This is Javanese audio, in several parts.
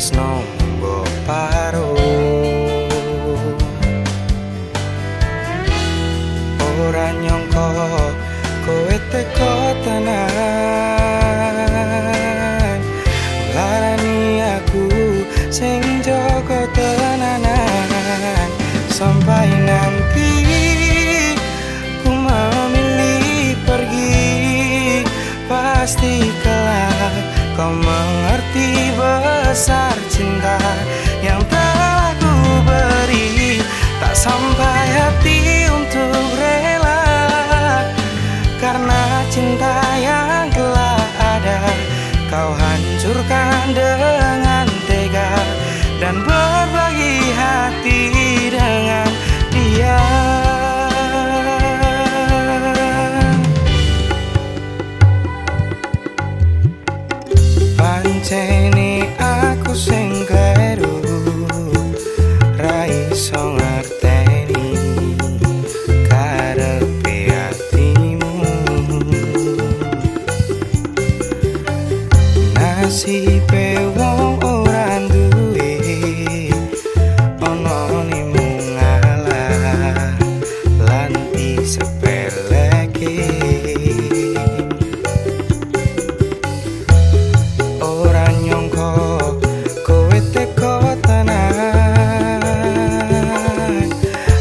snow known happy nasibe wong ora duwe ana nemu ngalah lan disepeleke ora nyongko kowe teko tenan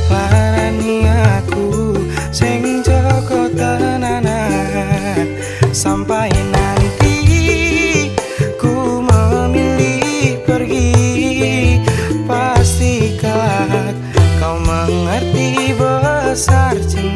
marani aku sing jaga tenanan. Sampai passar-te.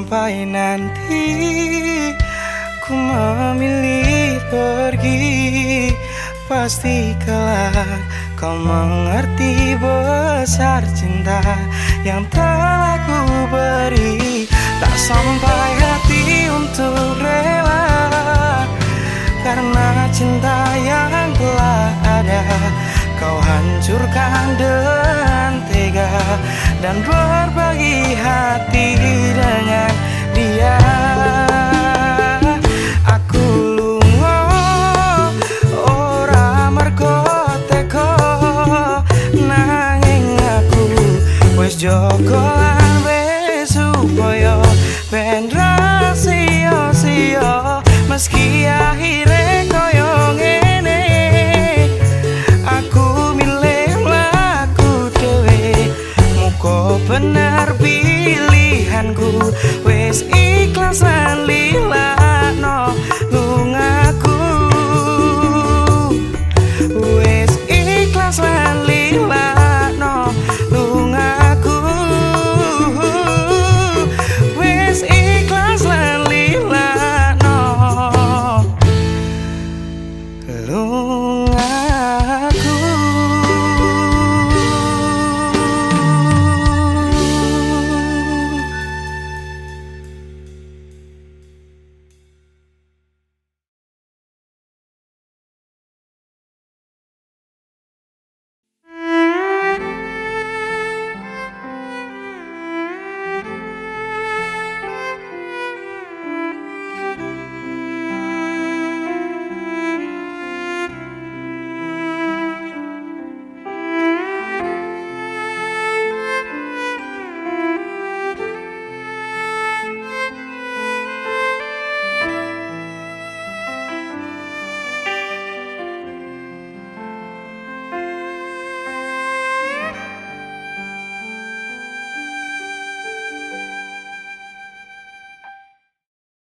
sampai nanti ku memilih pergi. Pasti kelak kau mengerti besar cinta yang telah ku beri. Tak sampai hati untuk rela karena cinta yang telah ada kau hancurkan demi